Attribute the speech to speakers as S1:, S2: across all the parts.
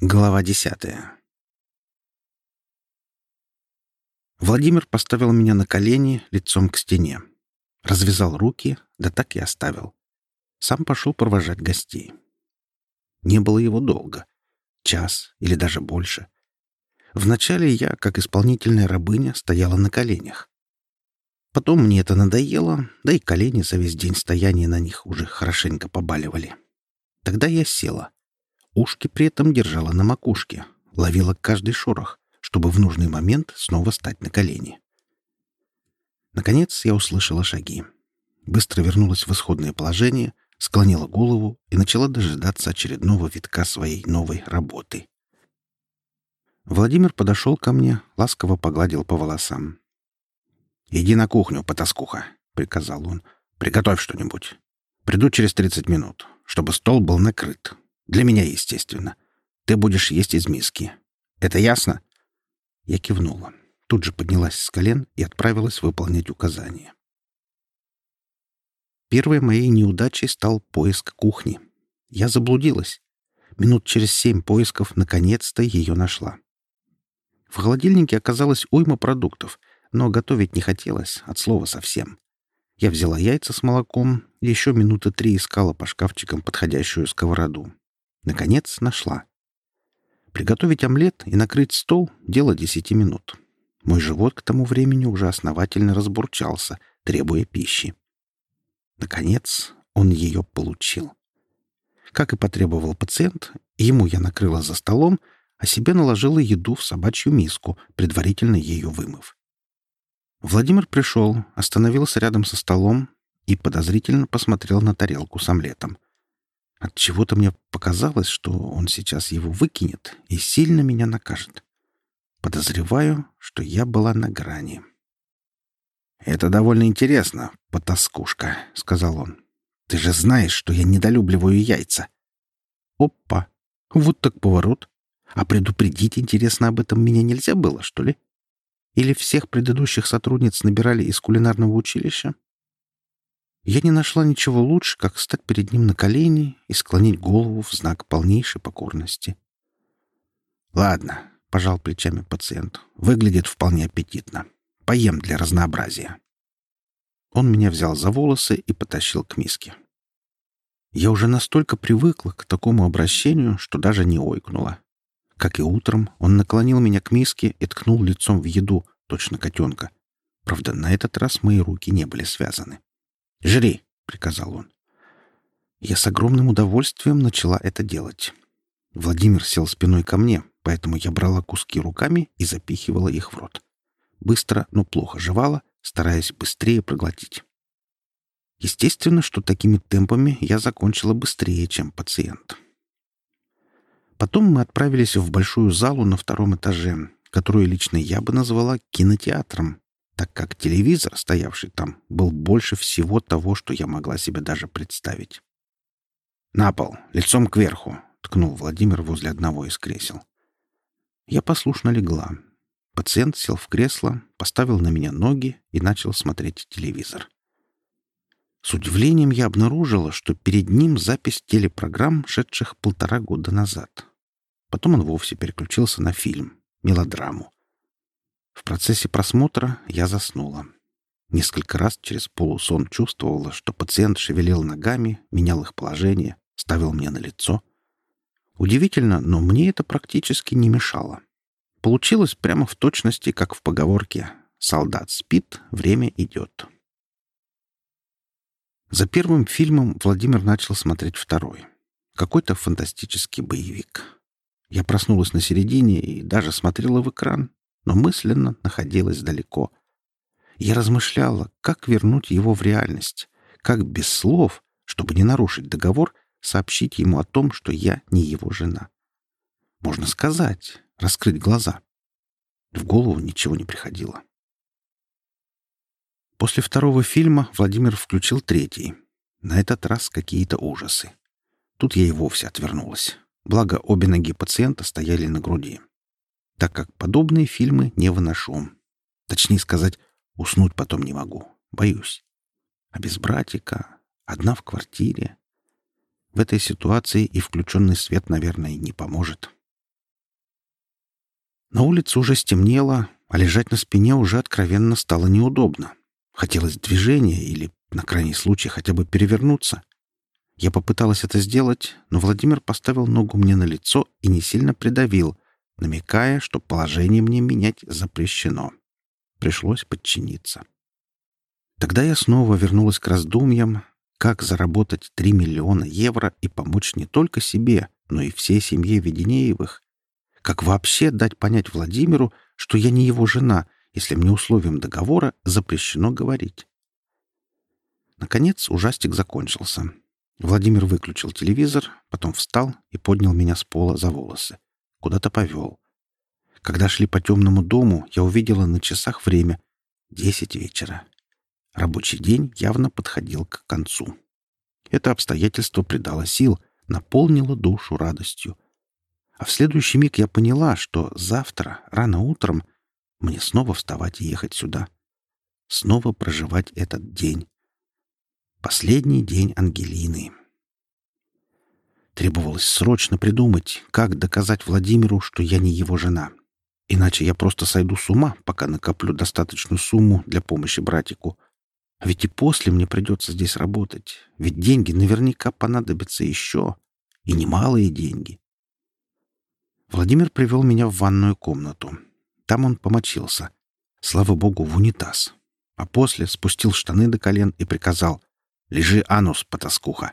S1: Глава десятая. Владимир поставил меня на колени лицом к стене. Развязал руки, да так и оставил. Сам пошел провожать гостей. Не было его долго. Час или даже больше. Вначале я, как исполнительная рабыня, стояла на коленях. Потом мне это надоело, да и колени за весь день стояния на них уже хорошенько побаливали. Тогда я села. Ушки при этом держала на макушке, ловила каждый шорох, чтобы в нужный момент снова стать на колени. Наконец я услышала шаги. Быстро вернулась в исходное положение, склонила голову и начала дожидаться очередного витка своей новой работы. Владимир подошел ко мне, ласково погладил по волосам. «Иди на кухню, потаскуха», — приказал он. «Приготовь что-нибудь. Приду через тридцать минут, чтобы стол был накрыт. Для меня, естественно. Ты будешь есть из миски. Это ясно?» Я кивнула. Тут же поднялась с колен и отправилась выполнять указания. Первой моей неудачей стал поиск кухни. Я заблудилась. Минут через семь поисков наконец-то ее нашла. В холодильнике оказалось уйма продуктов, но готовить не хотелось, от слова совсем. Я взяла яйца с молоком еще минуты три искала по шкафчикам подходящую сковороду. Наконец нашла. Приготовить омлет и накрыть стол — дело десяти минут. Мой живот к тому времени уже основательно разбурчался, требуя пищи. Наконец он ее получил. Как и потребовал пациент, ему я накрыла за столом, а себе наложила еду в собачью миску, предварительно ее вымыв. Владимир пришел, остановился рядом со столом и подозрительно посмотрел на тарелку с омлетом. От чего-то мне показалось, что он сейчас его выкинет и сильно меня накажет. Подозреваю, что я была на грани. «Это довольно интересно, потаскушка», — сказал он. «Ты же знаешь, что я недолюбливаю яйца». «Опа! Вот так поворот. А предупредить, интересно, об этом меня нельзя было, что ли? Или всех предыдущих сотрудниц набирали из кулинарного училища?» Я не нашла ничего лучше, как стать перед ним на колени и склонить голову в знак полнейшей покорности. «Ладно», — пожал плечами пациент, — «выглядит вполне аппетитно. Поем для разнообразия». Он меня взял за волосы и потащил к миске. Я уже настолько привыкла к такому обращению, что даже не ойкнула. Как и утром, он наклонил меня к миске и ткнул лицом в еду, точно котенка. Правда, на этот раз мои руки не были связаны. «Жри!» — приказал он. Я с огромным удовольствием начала это делать. Владимир сел спиной ко мне, поэтому я брала куски руками и запихивала их в рот. Быстро, но плохо жевала, стараясь быстрее проглотить. Естественно, что такими темпами я закончила быстрее, чем пациент. Потом мы отправились в большую залу на втором этаже, которую лично я бы назвала кинотеатром, так как телевизор, стоявший там, был больше всего того, что я могла себе даже представить. «На пол, лицом кверху», — ткнул Владимир возле одного из кресел. Я послушно легла. Пациент сел в кресло, поставил на меня ноги и начал смотреть телевизор. С удивлением я обнаружила, что перед ним запись телепрограмм, шедших полтора года назад. Потом он вовсе переключился на фильм, мелодраму. В процессе просмотра я заснула. Несколько раз через полусон чувствовала, что пациент шевелил ногами, менял их положение, ставил мне на лицо. Удивительно, но мне это практически не мешало. Получилось прямо в точности, как в поговорке «Солдат спит, время идет». За первым фильмом Владимир начал смотреть второй. Какой-то фантастический боевик. Я проснулась на середине и даже смотрела в экран, но мысленно находилась далеко. Я размышляла, как вернуть его в реальность, как без слов, чтобы не нарушить договор, сообщить ему о том, что я не его жена. Можно сказать, раскрыть глаза. В голову ничего не приходило. После второго фильма Владимир включил третий. На этот раз какие-то ужасы. Тут я и вовсе отвернулась. Благо, обе ноги пациента стояли на груди так как подобные фильмы не выношу. Точнее сказать, уснуть потом не могу. Боюсь. А без братика, одна в квартире. В этой ситуации и включенный свет, наверное, не поможет. На улице уже стемнело, а лежать на спине уже откровенно стало неудобно. Хотелось движения или, на крайний случай, хотя бы перевернуться. Я попыталась это сделать, но Владимир поставил ногу мне на лицо и не сильно придавил, намекая, что положение мне менять запрещено. Пришлось подчиниться. Тогда я снова вернулась к раздумьям, как заработать 3 миллиона евро и помочь не только себе, но и всей семье Веденеевых. Как вообще дать понять Владимиру, что я не его жена, если мне условием договора запрещено говорить? Наконец ужастик закончился. Владимир выключил телевизор, потом встал и поднял меня с пола за волосы. Куда-то повел. Когда шли по темному дому, я увидела на часах время — десять вечера. Рабочий день явно подходил к концу. Это обстоятельство придало сил, наполнило душу радостью. А в следующий миг я поняла, что завтра, рано утром, мне снова вставать и ехать сюда. Снова проживать этот день. Последний день Ангелины. Требовалось срочно придумать, как доказать Владимиру, что я не его жена. Иначе я просто сойду с ума, пока накоплю достаточную сумму для помощи братику. А ведь и после мне придется здесь работать. Ведь деньги наверняка понадобятся еще. И немалые деньги. Владимир привел меня в ванную комнату. Там он помочился. Слава богу, в унитаз. А после спустил штаны до колен и приказал «Лежи, анус, потаскуха».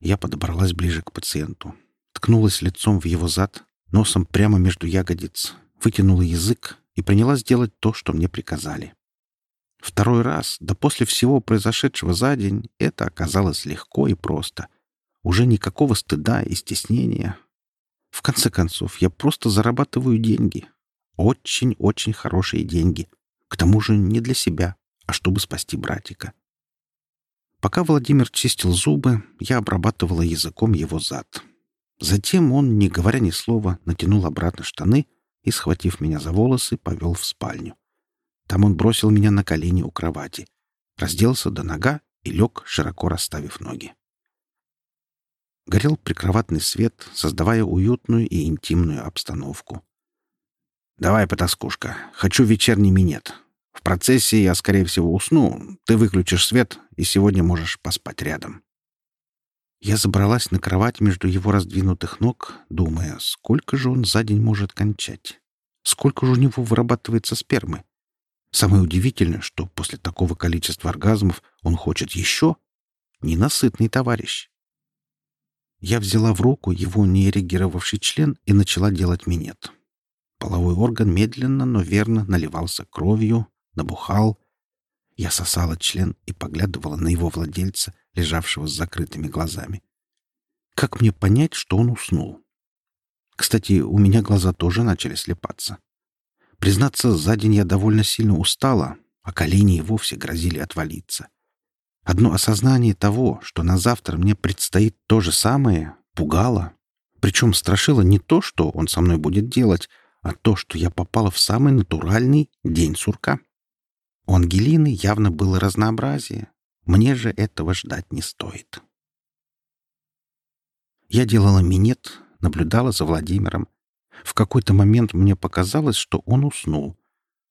S1: Я подобралась ближе к пациенту. Ткнулась лицом в его зад, носом прямо между ягодиц, вытянула язык и принялась делать то, что мне приказали. Второй раз, да после всего произошедшего за день, это оказалось легко и просто. Уже никакого стыда и стеснения. В конце концов, я просто зарабатываю деньги. Очень-очень хорошие деньги. К тому же не для себя, а чтобы спасти братика. Пока Владимир чистил зубы, я обрабатывала языком его зад. Затем он, не говоря ни слова, натянул обратно штаны и, схватив меня за волосы, повел в спальню. Там он бросил меня на колени у кровати, разделся до нога и лег, широко расставив ноги. Горел прикроватный свет, создавая уютную и интимную обстановку. «Давай, потаскушка, хочу вечерний минет. В процессе я, скорее всего, усну. Ты выключишь свет, и сегодня можешь поспать рядом». Я забралась на кровать между его раздвинутых ног, думая, сколько же он за день может кончать. Сколько же у него вырабатывается спермы? Самое удивительное, что после такого количества оргазмов он хочет еще. Ненасытный товарищ. Я взяла в руку его неэрегировавший член и начала делать минет. Половой орган медленно, но верно наливался кровью, набухал. Я сосала член и поглядывала на его владельца, лежавшего с закрытыми глазами. Как мне понять, что он уснул? Кстати, у меня глаза тоже начали слепаться. Признаться, за день я довольно сильно устала, а колени и вовсе грозили отвалиться. Одно осознание того, что на завтра мне предстоит то же самое, пугало. Причем страшило не то, что он со мной будет делать, а то, что я попала в самый натуральный день сурка. У Ангелины явно было разнообразие. Мне же этого ждать не стоит. Я делала минет, наблюдала за Владимиром, в какой-то момент мне показалось, что он уснул.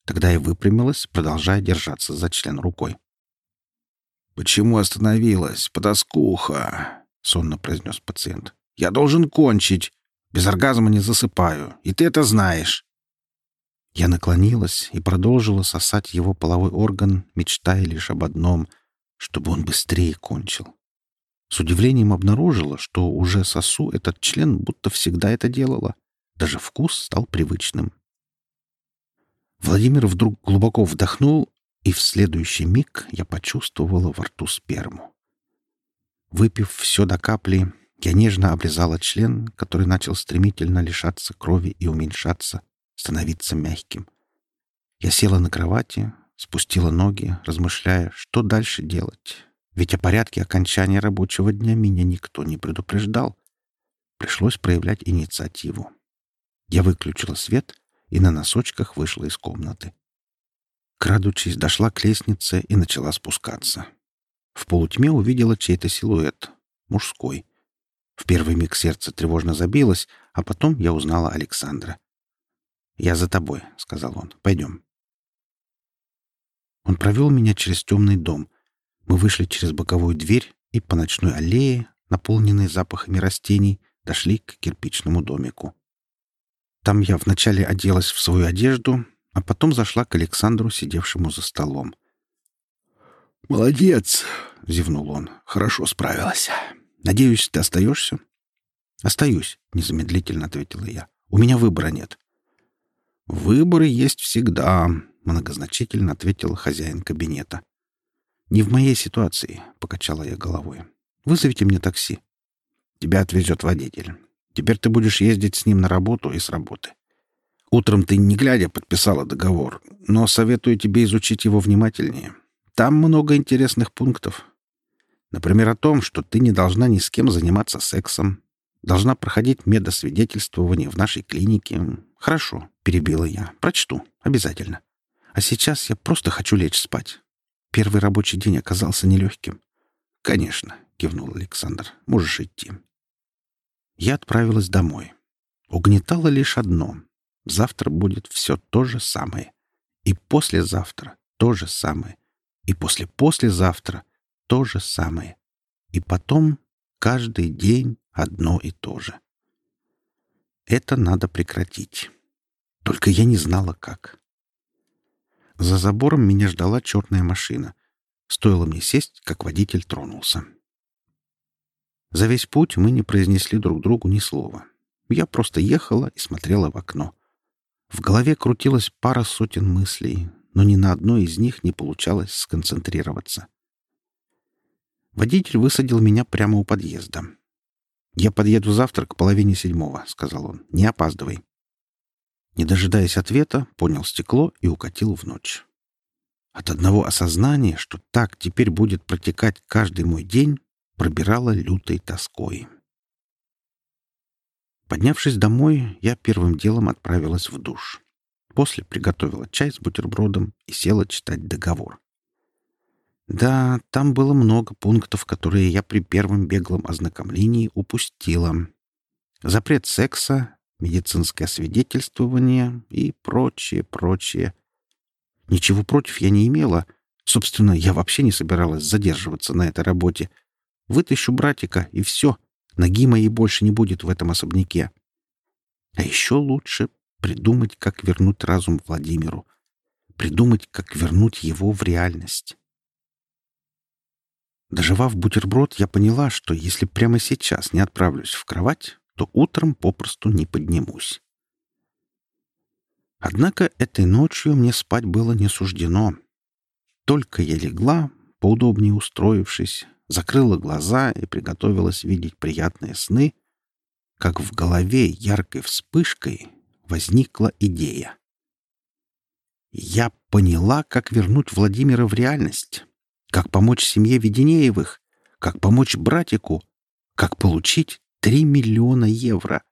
S1: Тогда я выпрямилась, продолжая держаться за член рукой. «Почему остановилась, подоскуха?» — сонно произнес пациент. «Я должен кончить. Без оргазма не засыпаю, и ты это знаешь». Я наклонилась и продолжила сосать его половой орган, мечтая лишь об одном — чтобы он быстрее кончил. С удивлением обнаружила, что уже сосу этот член, будто всегда это делала. Даже вкус стал привычным. Владимир вдруг глубоко вдохнул, и в следующий миг я почувствовала во рту сперму. Выпив все до капли, я нежно облизала член, который начал стремительно лишаться крови и уменьшаться, становиться мягким. Я села на кровати, спустила ноги, размышляя, что дальше делать. Ведь о порядке окончания рабочего дня меня никто не предупреждал. Пришлось проявлять инициативу. Я выключила свет и на носочках вышла из комнаты. Крадучись, дошла к лестнице и начала спускаться. В полутьме увидела чей-то силуэт. Мужской. В первый миг сердце тревожно забилось, а потом я узнала Александра. «Я за тобой», — сказал он. «Пойдем». Он провел меня через темный дом. Мы вышли через боковую дверь и по ночной аллее, наполненной запахами растений, дошли к кирпичному домику. Там я вначале оделась в свою одежду, а потом зашла к Александру, сидевшему за столом.
S2: «Молодец!» — зевнул он. «Хорошо справилась. Надеюсь, ты остаешься?»
S1: «Остаюсь», — незамедлительно ответила я. «У меня выбора нет».
S2: «Выборы есть всегда», — многозначительно ответил хозяин кабинета.
S1: «Не в моей ситуации», — покачала я головой. «Вызовите мне такси».
S2: «Тебя отвезет водитель. Теперь ты будешь ездить с ним на работу и с работы. Утром ты, не глядя, подписала договор, но советую тебе изучить его внимательнее. Там много интересных пунктов. Например, о том, что ты не должна ни с кем заниматься сексом, должна проходить медосвидетельствование в нашей клинике. Хорошо, перебила я. Прочту. Обязательно. А сейчас я просто хочу лечь спать. Первый рабочий день оказался нелегким.
S1: Конечно, кивнул Александр. Можешь идти. Я отправилась домой. Угнетало лишь одно. Завтра будет все то же самое. И послезавтра то же самое. И после-послезавтра то же самое. И потом каждый день одно и то же. Это надо прекратить. Только я не знала, как. За забором меня ждала черная машина. Стоило мне сесть, как водитель тронулся. За весь путь мы не произнесли друг другу ни слова. Я просто ехала и смотрела в окно. В голове крутилась пара сотен мыслей, но ни на одной из них не получалось сконцентрироваться. Водитель высадил меня прямо у подъезда. «Я подъеду завтра к половине седьмого», — сказал он. «Не опаздывай». Не дожидаясь ответа, понял стекло и укатил в ночь. От одного осознания, что так теперь будет протекать каждый мой день, пробирало лютой тоской. Поднявшись домой, я первым делом отправилась в душ. После приготовила чай с бутербродом и села читать договор. Да, там было много пунктов, которые я при первом беглом ознакомлении упустила. Запрет секса, медицинское свидетельствование и прочее, прочее. Ничего против я не имела. Собственно, я вообще не собиралась задерживаться на этой работе. Вытащу братика, и все. Ноги моей больше не будет в этом особняке. А еще лучше придумать, как вернуть разум Владимиру. Придумать, как вернуть его в реальность. Доживав бутерброд, я поняла, что если прямо сейчас не отправлюсь в кровать, то утром попросту не поднимусь. Однако этой ночью мне спать было не суждено. Только я легла, поудобнее устроившись, закрыла глаза и приготовилась видеть приятные сны, как в голове яркой вспышкой возникла идея. Я поняла, как вернуть Владимира в реальность. Как помочь семье Веденеевых? Как помочь братику? Как получить три миллиона евро?